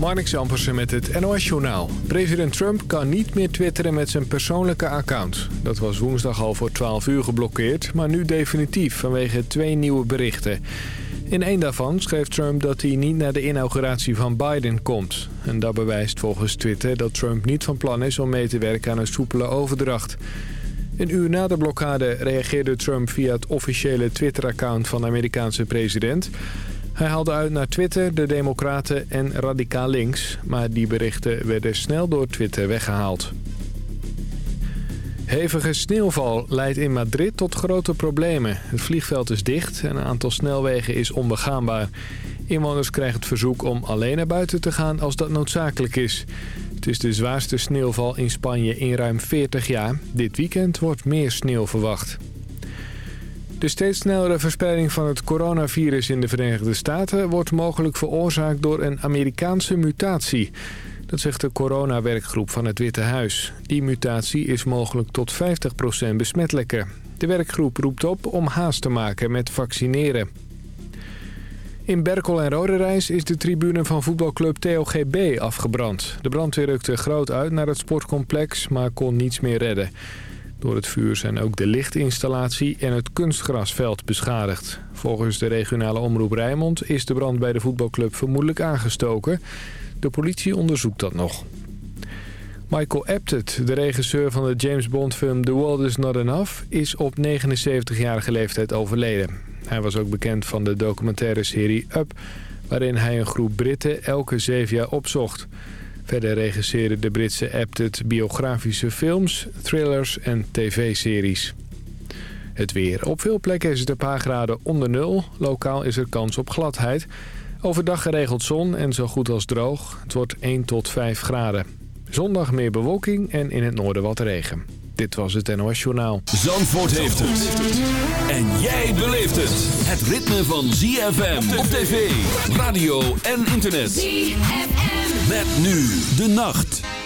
Marnix Ampersen met het NOS-journaal. President Trump kan niet meer twitteren met zijn persoonlijke account. Dat was woensdag al voor 12 uur geblokkeerd, maar nu definitief vanwege twee nieuwe berichten. In één daarvan schreef Trump dat hij niet naar de inauguratie van Biden komt. En dat bewijst volgens Twitter dat Trump niet van plan is om mee te werken aan een soepele overdracht. Een uur na de blokkade reageerde Trump via het officiële Twitter-account van de Amerikaanse president... Hij haalde uit naar Twitter, de Democraten en Radicaal Links. Maar die berichten werden snel door Twitter weggehaald. Hevige sneeuwval leidt in Madrid tot grote problemen. Het vliegveld is dicht en een aantal snelwegen is onbegaanbaar. Inwoners krijgen het verzoek om alleen naar buiten te gaan als dat noodzakelijk is. Het is de zwaarste sneeuwval in Spanje in ruim 40 jaar. Dit weekend wordt meer sneeuw verwacht. De steeds snellere verspreiding van het coronavirus in de Verenigde Staten... wordt mogelijk veroorzaakt door een Amerikaanse mutatie. Dat zegt de coronawerkgroep van het Witte Huis. Die mutatie is mogelijk tot 50% besmettelijker. De werkgroep roept op om haast te maken met vaccineren. In Berkel en Roderijs is de tribune van voetbalclub TOGB afgebrand. De brandweer rukte groot uit naar het sportcomplex, maar kon niets meer redden. Door het vuur zijn ook de lichtinstallatie en het kunstgrasveld beschadigd. Volgens de regionale omroep Rijnmond is de brand bij de voetbalclub vermoedelijk aangestoken. De politie onderzoekt dat nog. Michael Apted, de regisseur van de James Bond film The World Is Not Enough... is op 79-jarige leeftijd overleden. Hij was ook bekend van de documentaire serie Up... waarin hij een groep Britten elke zeven jaar opzocht... Verder regisseerde de Britse Apted biografische films, thrillers en tv-series. Het weer. Op veel plekken is het een paar graden onder nul. Lokaal is er kans op gladheid. Overdag geregeld zon en zo goed als droog. Het wordt 1 tot 5 graden. Zondag meer bewolking en in het noorden wat regen. Dit was het NOS Journaal. Zandvoort heeft het. En jij beleeft het. Het ritme van ZFM op tv, radio en internet. ZFM. Met nu de nacht.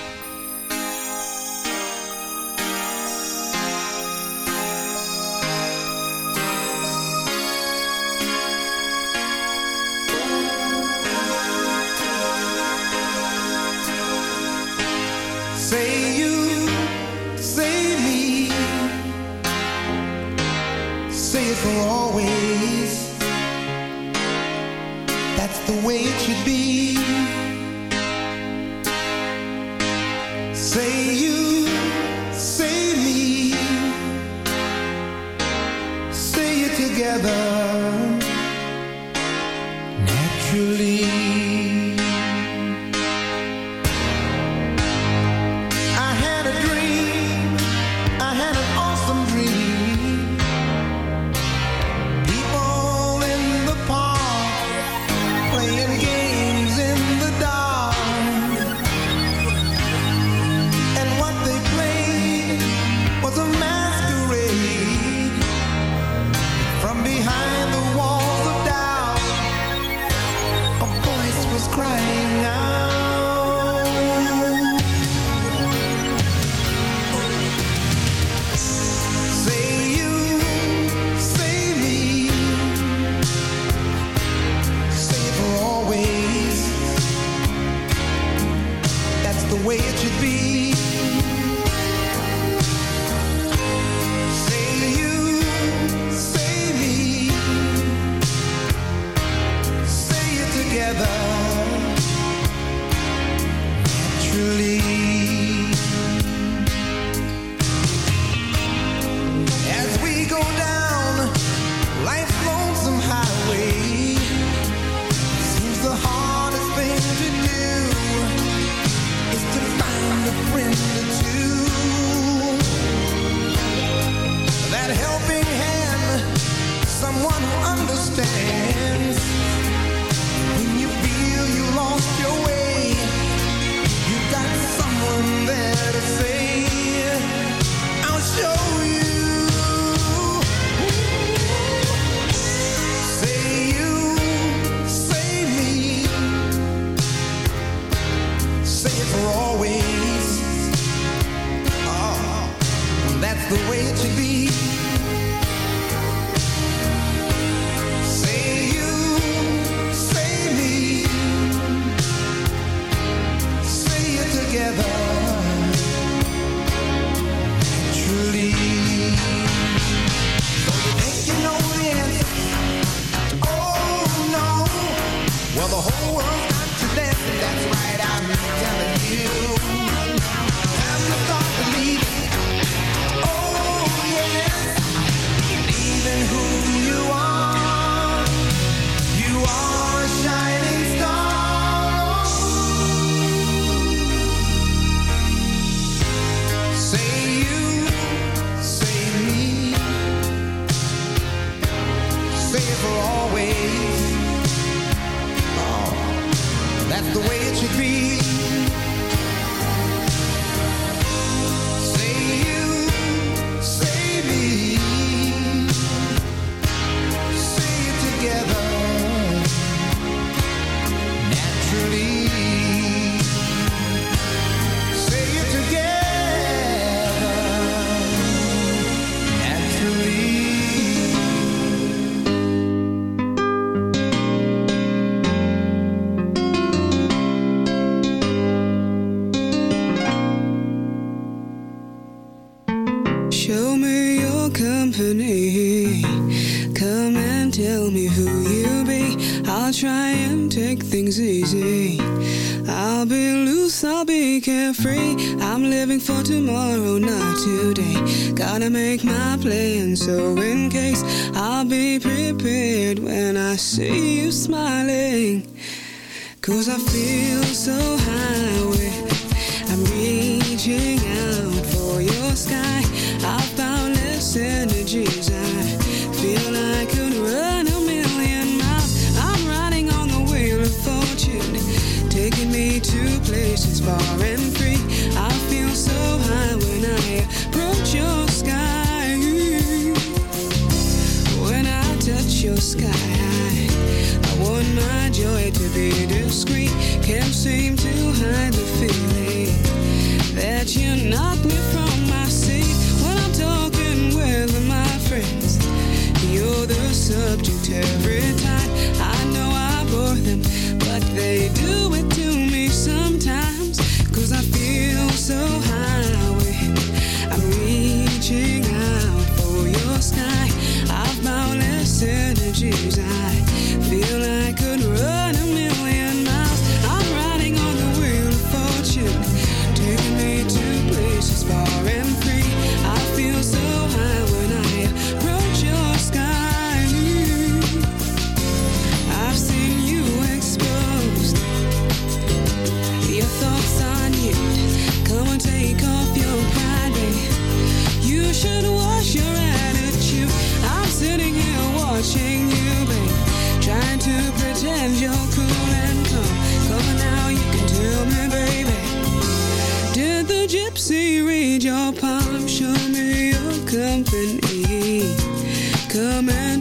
i feel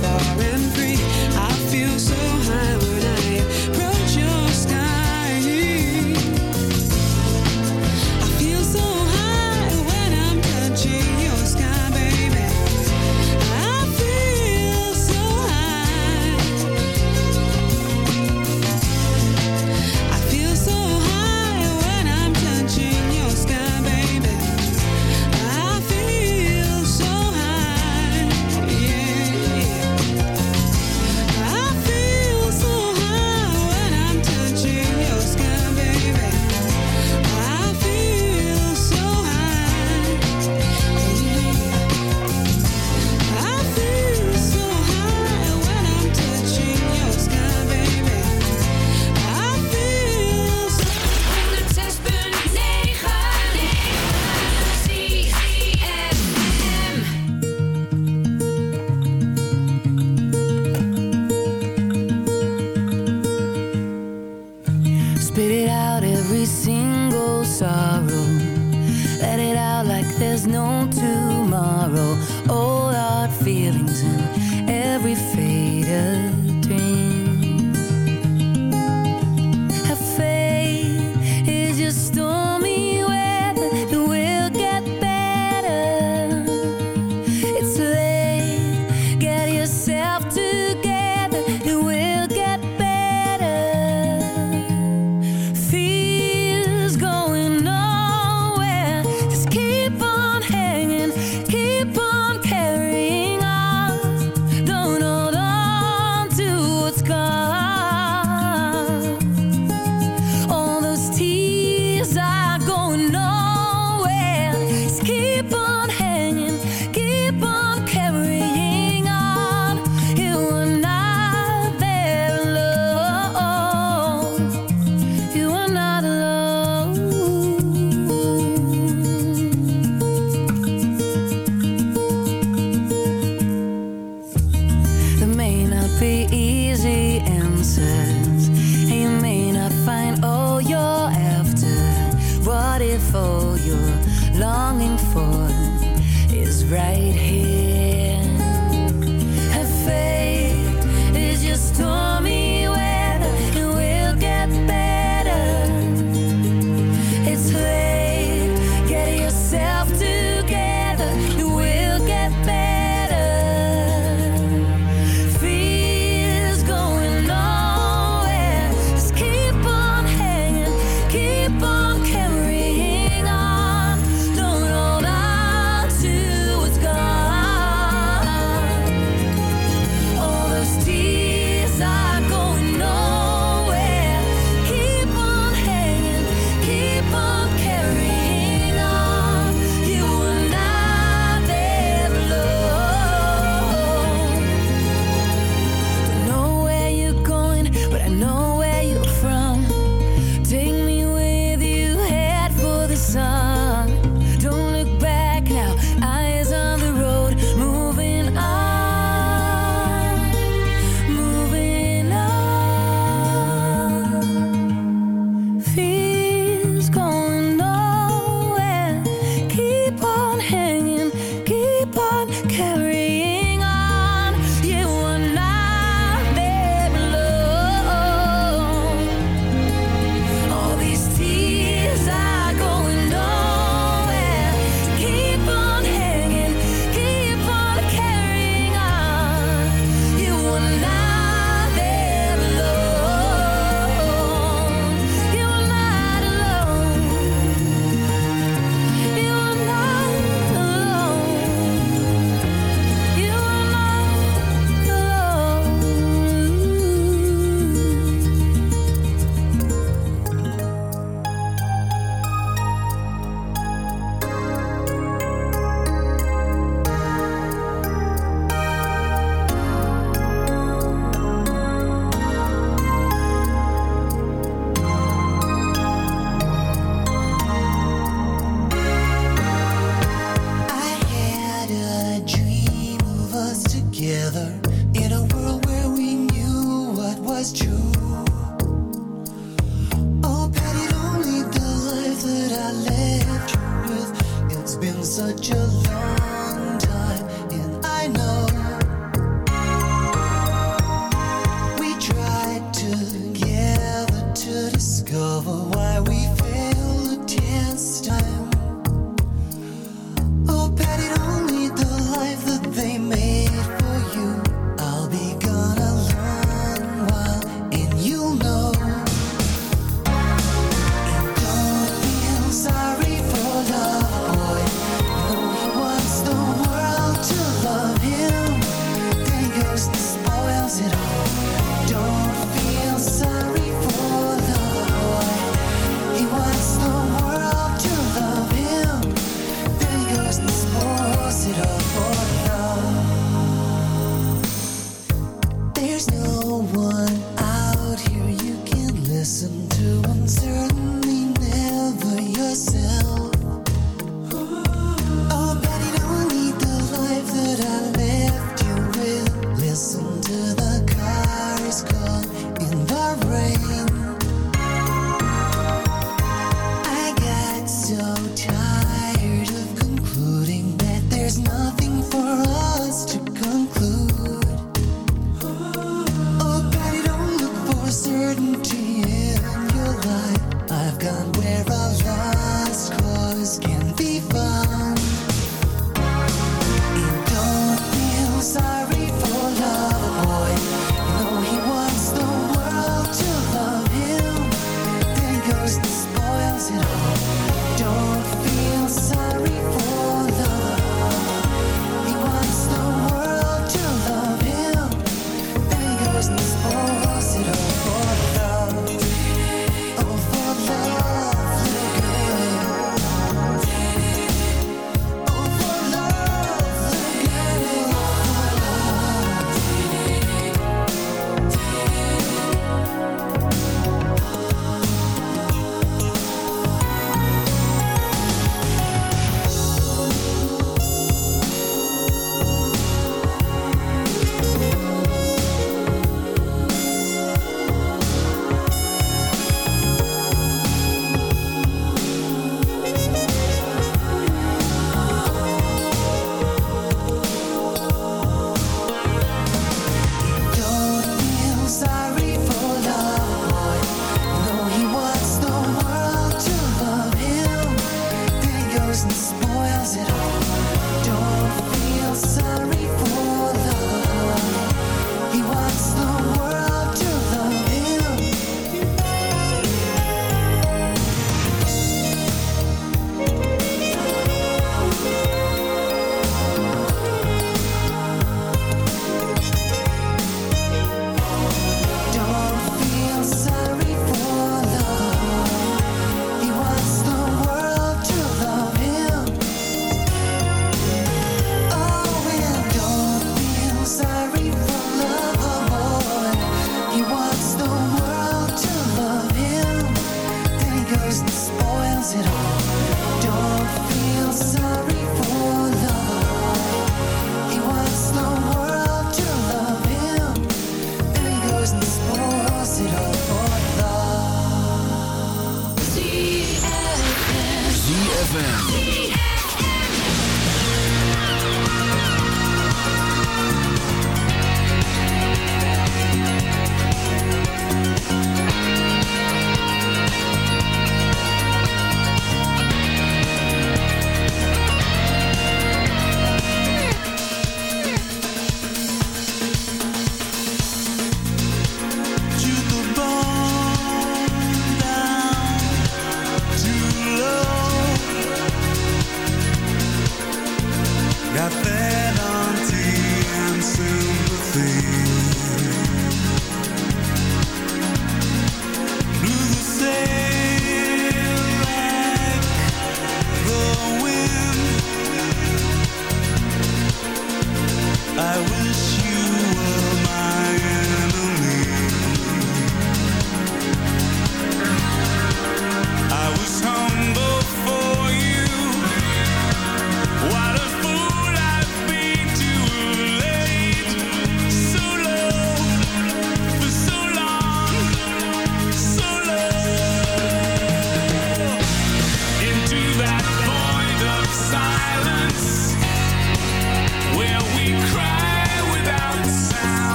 far and free.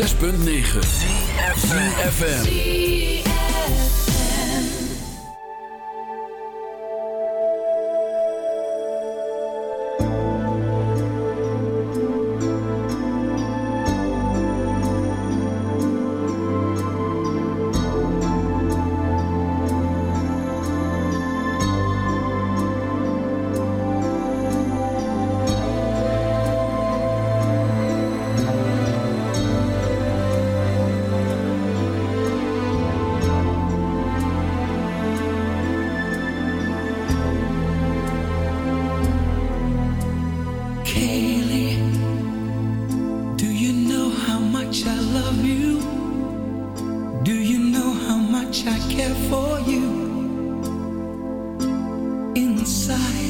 106.9 much I care for you? Inside,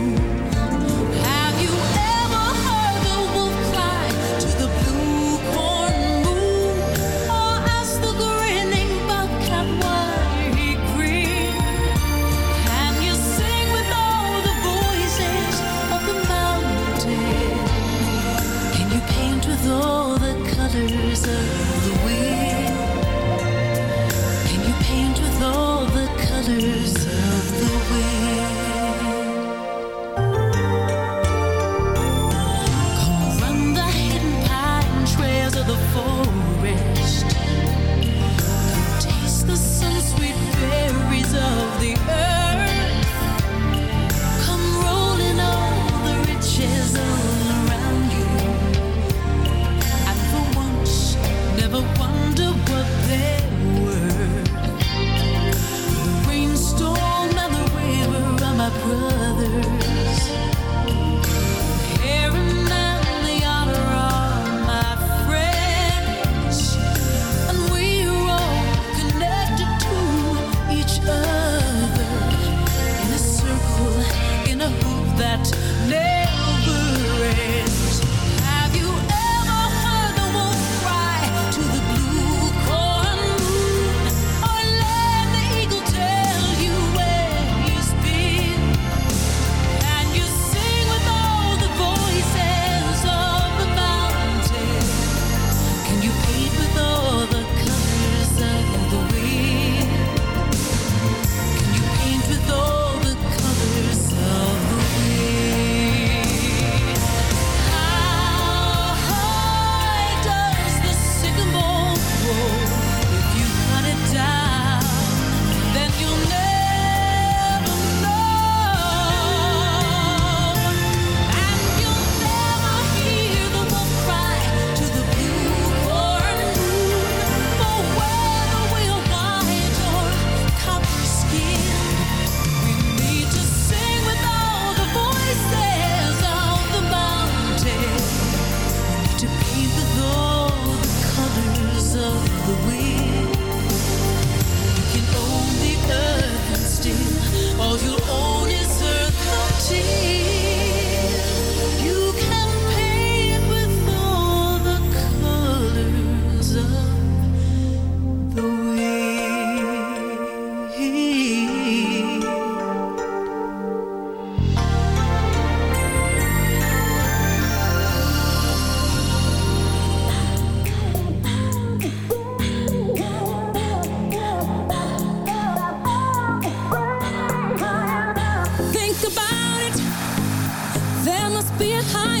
be high